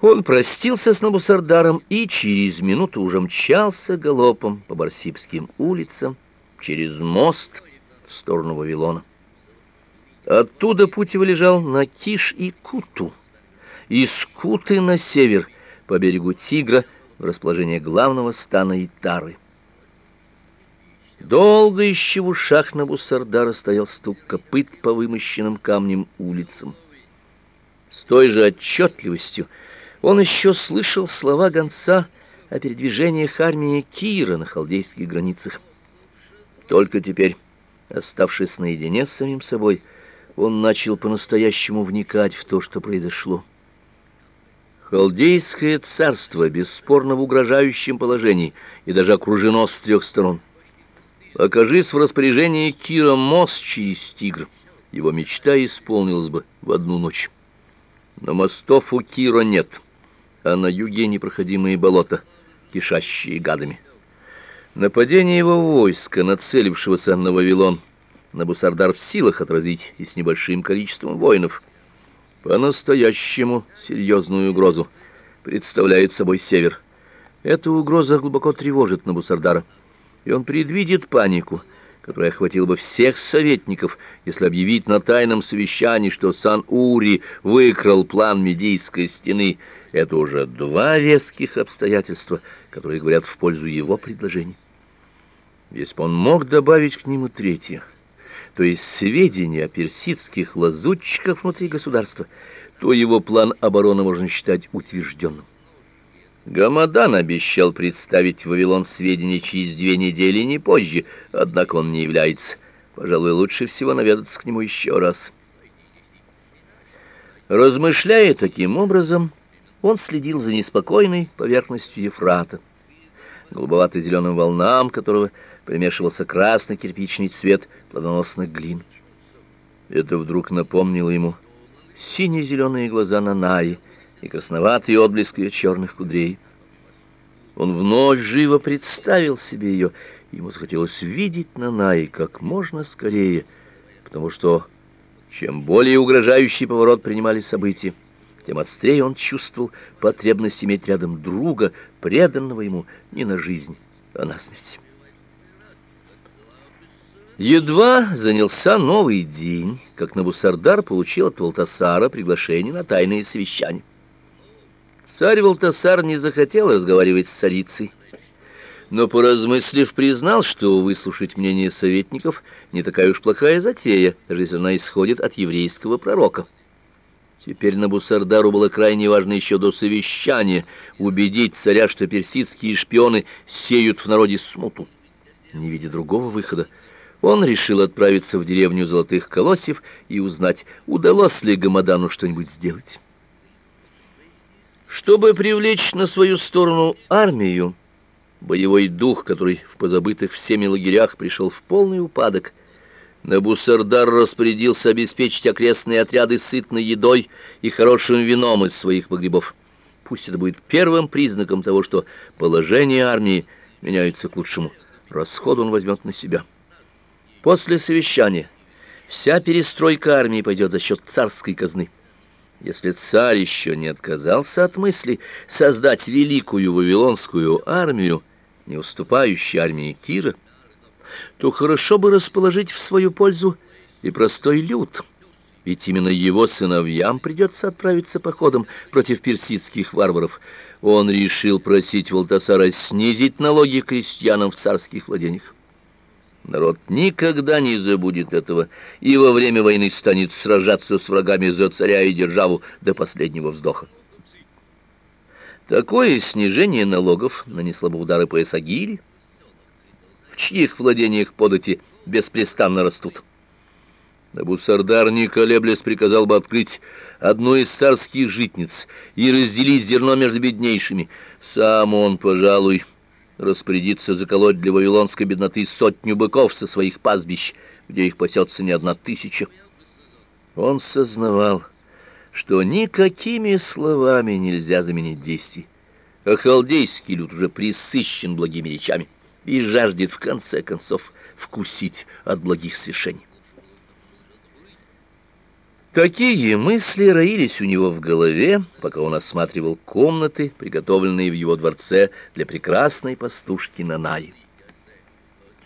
Он простился с Набусардаром и через минуту уже мчался галопом по Барсибским улицам через мост в сторону Вавилона. Оттуда путь его лежал на Киш и Куту, из Куты на север по берегу Тигра в расположение главного стана Итары. Долго еще в ушах Набусардара стоял стук копыт по вымощенным камнем улицам. С той же отчетливостью он еще слышал слова гонца о передвижениях армии Кира на халдейских границах. Только теперь, оставшись наедине с самим собой, он начал по-настоящему вникать в то, что произошло. Халдейское царство бесспорно в угрожающем положении и даже окружено с трех сторон. Окажись в распоряжении Кира мост через Тигр, его мечта исполнилась бы в одну ночь. Но мостов у Кира нет, а на юге непроходимые болота, кишащие гадами. Нападение его войска, нацелившегося на Вавилон, Набусардар в силах отразить и с небольшим количеством воинов. По-настоящему серьезную угрозу представляет собой север. Эта угроза глубоко тревожит Набусардара и он предвидит панику, которая охватила бы всех советников, если объявить на тайном совещании, что Сан-Ури выкрал план Медийской стены. Это уже два веских обстоятельства, которые говорят в пользу его предложений. Если бы он мог добавить к нему третье, то есть сведения о персидских лазутчиках внутри государства, то его план обороны можно считать утвержденным. Гамадан обещал представить Вавилон сведения через две недели, не позже, однако он не является. Пожалуй, лучше всего наведаться к нему еще раз. Размышляя таким образом, он следил за неспокойной поверхностью Ефрата, голубовато-зеленым волнам которого примешивался красный кирпичный цвет плодоносных глин. Это вдруг напомнило ему сине-зеленые глаза Нанаи, и красноватый отблеск ее черных кудрей. Он вновь живо представил себе ее, ему захотелось видеть Нанай как можно скорее, потому что чем более угрожающий поворот принимали события, тем острее он чувствовал потребность иметь рядом друга, преданного ему не на жизнь, а на смерть. Едва занялся новый день, как Набусардар получил от Валтасара приглашение на тайное совещание. Царь Валтасар не захотел разговаривать с царицей, но, поразмыслив, признал, что выслушать мнение советников не такая уж плохая затея, даже если она исходит от еврейского пророка. Теперь Набусардару было крайне важно еще до совещания убедить царя, что персидские шпионы сеют в народе смуту. Не видя другого выхода, он решил отправиться в деревню Золотых Колосьев и узнать, удалось ли Гамадану что-нибудь сделать. Чтобы привлечь на свою сторону армию, боевой дух, который в позабытых всеми лагерях пришел в полный упадок, Набусардар распорядился обеспечить окрестные отряды сытной едой и хорошим вином из своих погребов. Пусть это будет первым признаком того, что положение армии меняется к лучшему. Расход он возьмет на себя. После совещания вся перестройка армии пойдет за счет царской казны. Если царь еще не отказался от мысли создать великую вавилонскую армию, не уступающую армии Кира, то хорошо бы расположить в свою пользу и простой люд. Ведь именно его сыновьям придется отправиться походом против персидских варваров. Он решил просить Валтасара снизить налоги крестьянам в царских владениях. Народ никогда не забудет этого и во время войны станет сражаться с врагами за царя и державу до последнего вздоха. Такое снижение налогов нанесло бы удары по Эсагире, в чьих владениях подати беспрестанно растут. Набусардар, не колеблясь, приказал бы открыть одну из царских житниц и разделить зерно между беднейшими. Сам он, пожалуй, распорядиться заколоть для вавилонской бедноты сотню быков со своих пастбищ, где их пасется не одна тысяча. Он сознавал, что никакими словами нельзя заменить действий, а халдейский люд уже присыщен благими речами и жаждет в конце концов вкусить от благих свершений. Такие мысли роились у него в голове, пока он осматривал комнаты, приготовленные в его дворце для прекрасной пастушки Нанаи.